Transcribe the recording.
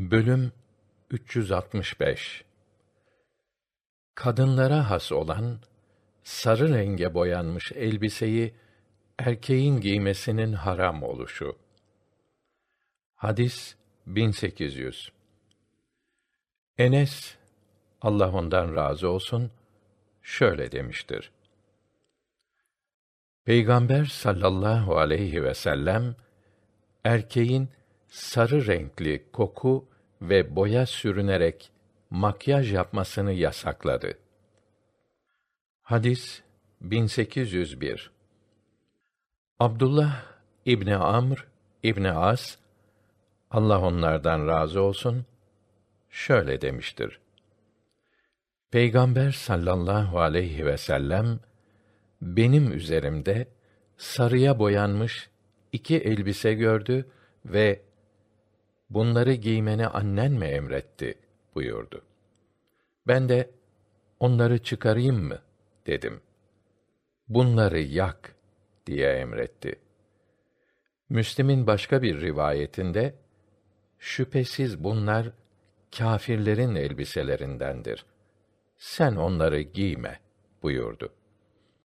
Bölüm 365 Kadınlara has olan sarı renge boyanmış elbiseyi erkeğin giymesinin haram oluşu. Hadis 1800 Enes Allah ondan razı olsun şöyle demiştir. Peygamber sallallahu aleyhi ve sellem erkeğin sarı renkli koku ve boya sürünerek makyaj yapmasını yasakladı. Hadis 1801 Abdullah İbni Amr İbni As Allah onlardan razı olsun şöyle demiştir. Peygamber sallallahu aleyhi ve sellem benim üzerimde sarıya boyanmış iki elbise gördü ve bunları giymeni annen mi emretti buyurdu. Ben de onları çıkarayım mı dedim. Bunları yak diye emretti. Müslim'in başka bir rivayetinde şüphesiz bunlar kâfirlerin elbiselerindendir. Sen onları giyme buyurdu.